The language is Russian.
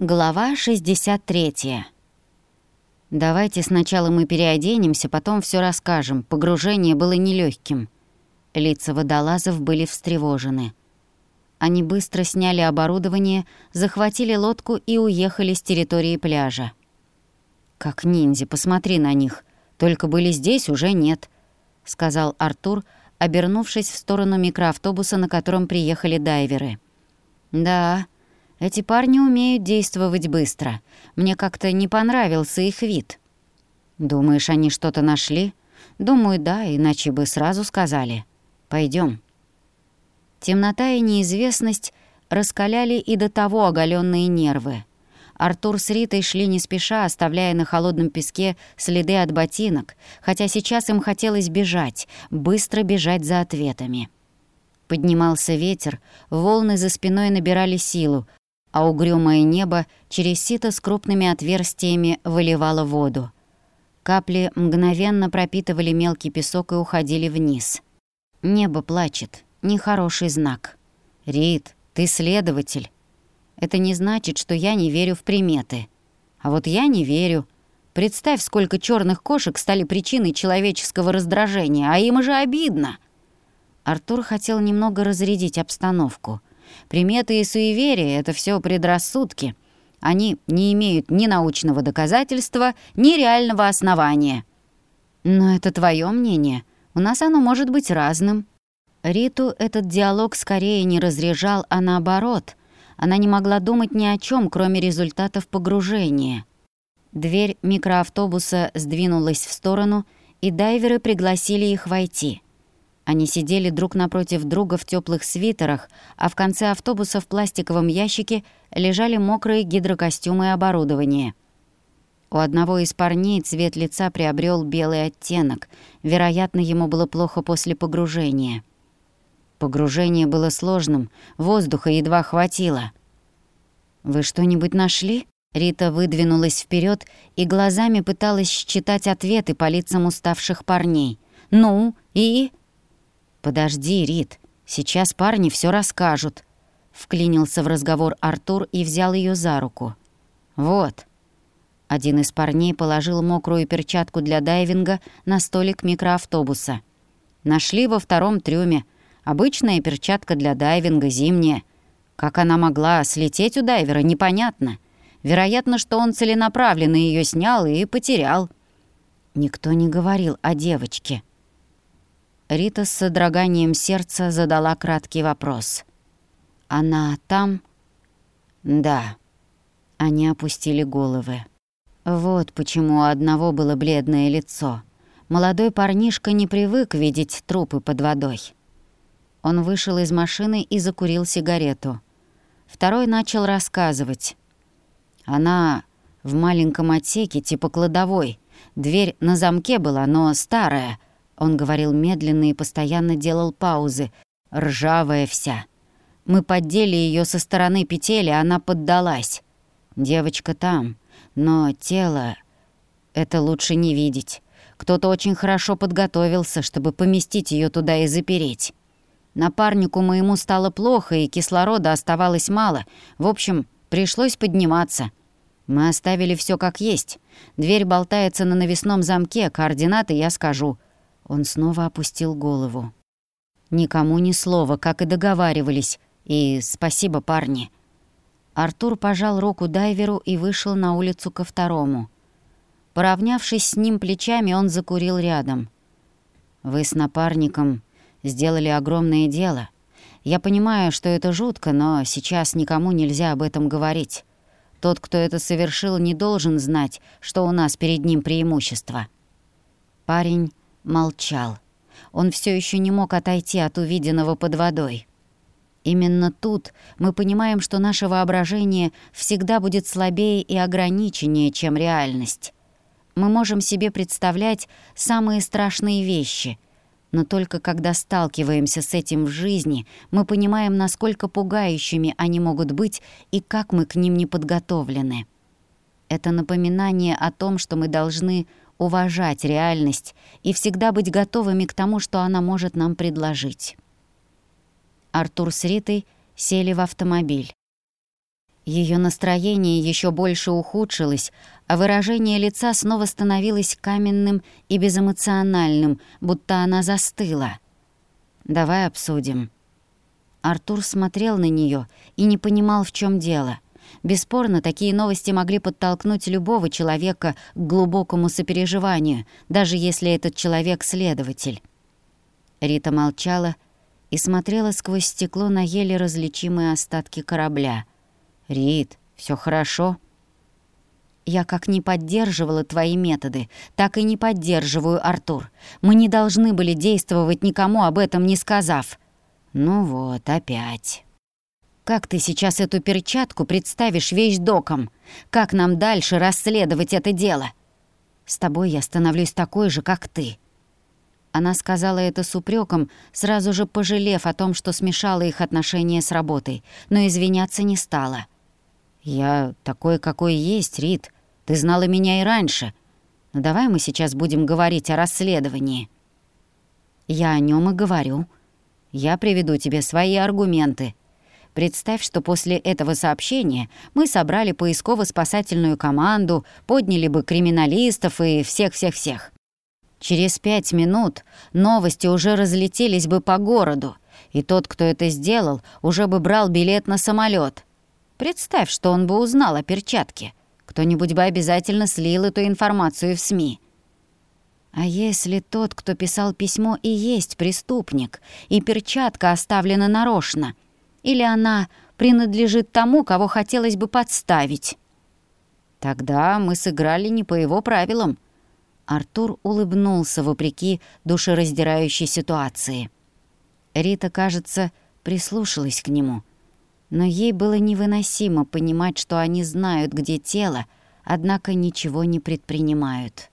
Глава 63. Давайте сначала мы переоденемся, потом все расскажем. Погружение было нелегким. Лица водолазов были встревожены. Они быстро сняли оборудование, захватили лодку и уехали с территории пляжа. «Как ниндзя, посмотри на них. Только были здесь, уже нет», — сказал Артур, обернувшись в сторону микроавтобуса, на котором приехали дайверы. «Да, эти парни умеют действовать быстро. Мне как-то не понравился их вид. Думаешь, они что-то нашли? Думаю, да, иначе бы сразу сказали. Пойдем. Темнота и неизвестность раскаляли и до того оголенные нервы. Артур с Ритой шли не спеша, оставляя на холодном песке следы от ботинок, хотя сейчас им хотелось бежать, быстро бежать за ответами. Поднимался ветер, волны за спиной набирали силу, а угрюмое небо через сито с крупными отверстиями выливало воду. Капли мгновенно пропитывали мелкий песок и уходили вниз. Небо плачет. Нехороший знак. «Рит, ты следователь. Это не значит, что я не верю в приметы. А вот я не верю. Представь, сколько черных кошек стали причиной человеческого раздражения, а им уже обидно». Артур хотел немного разрядить обстановку — Приметы и суеверия — это все предрассудки. Они не имеют ни научного доказательства, ни реального основания. Но это твое мнение. У нас оно может быть разным. Риту этот диалог скорее не разряжал, а наоборот. Она не могла думать ни о чем, кроме результатов погружения. Дверь микроавтобуса сдвинулась в сторону, и дайверы пригласили их войти — они сидели друг напротив друга в теплых свитерах, а в конце автобуса в пластиковом ящике лежали мокрые гидрокостюмы и оборудование. У одного из парней цвет лица приобрел белый оттенок. Вероятно, ему было плохо после погружения. Погружение было сложным, воздуха едва хватило. «Вы что-нибудь нашли?» Рита выдвинулась вперед и глазами пыталась считать ответы по лицам уставших парней. «Ну, и...» «Подожди, Рит, сейчас парни все расскажут», — вклинился в разговор Артур и взял ее за руку. «Вот». Один из парней положил мокрую перчатку для дайвинга на столик микроавтобуса. Нашли во втором трюме. Обычная перчатка для дайвинга, зимняя. Как она могла слететь у дайвера, непонятно. Вероятно, что он целенаправленно ее снял и потерял. Никто не говорил о девочке. Рита с содроганием сердца задала краткий вопрос. «Она там?» «Да». Они опустили головы. Вот почему у одного было бледное лицо. Молодой парнишка не привык видеть трупы под водой. Он вышел из машины и закурил сигарету. Второй начал рассказывать. Она в маленьком отсеке, типа кладовой. Дверь на замке была, но старая — он говорил медленно и постоянно делал паузы. Ржавая вся. Мы поддели ее со стороны петель, и она поддалась. Девочка там, но тело... Это лучше не видеть. Кто-то очень хорошо подготовился, чтобы поместить ее туда и запереть. Напарнику моему стало плохо, и кислорода оставалось мало. В общем, пришлось подниматься. Мы оставили все как есть. Дверь болтается на навесном замке, координаты я скажу — он снова опустил голову. Никому ни слова, как и договаривались. И спасибо, парни. Артур пожал руку дайверу и вышел на улицу ко второму. Поравнявшись с ним плечами, он закурил рядом. «Вы с напарником сделали огромное дело. Я понимаю, что это жутко, но сейчас никому нельзя об этом говорить. Тот, кто это совершил, не должен знать, что у нас перед ним преимущество». Парень молчал. Он все еще не мог отойти от увиденного под водой. Именно тут мы понимаем, что наше воображение всегда будет слабее и ограниченнее, чем реальность. Мы можем себе представлять самые страшные вещи, но только когда сталкиваемся с этим в жизни, мы понимаем, насколько пугающими они могут быть и как мы к ним не подготовлены. Это напоминание о том, что мы должны уважать реальность и всегда быть готовыми к тому, что она может нам предложить. Артур с Ритой сели в автомобиль. Ее настроение еще больше ухудшилось, а выражение лица снова становилось каменным и безэмоциональным, будто она застыла. «Давай обсудим». Артур смотрел на нее и не понимал, в чем дело. Бесспорно, такие новости могли подтолкнуть любого человека к глубокому сопереживанию, даже если этот человек — следователь. Рита молчала и смотрела сквозь стекло на еле различимые остатки корабля. «Рит, все хорошо?» «Я как не поддерживала твои методы, так и не поддерживаю, Артур. Мы не должны были действовать никому об этом не сказав». «Ну вот, опять». «Как ты сейчас эту перчатку представишь вещдоком? Как нам дальше расследовать это дело?» «С тобой я становлюсь такой же, как ты». Она сказала это с упреком, сразу же пожалев о том, что смешала их отношения с работой, но извиняться не стала. «Я такой, какой есть, Рит. Ты знала меня и раньше. Но давай мы сейчас будем говорить о расследовании». «Я о нем и говорю. Я приведу тебе свои аргументы. Представь, что после этого сообщения мы собрали поисково-спасательную команду, подняли бы криминалистов и всех-всех-всех. Через пять минут новости уже разлетелись бы по городу, и тот, кто это сделал, уже бы брал билет на самолет. Представь, что он бы узнал о перчатке. Кто-нибудь бы обязательно слил эту информацию в СМИ. А если тот, кто писал письмо, и есть преступник, и перчатка оставлена нарочно? Или она принадлежит тому, кого хотелось бы подставить? Тогда мы сыграли не по его правилам. Артур улыбнулся вопреки душераздирающей ситуации. Рита, кажется, прислушалась к нему — но ей было невыносимо понимать, что они знают, где тело, однако ничего не предпринимают.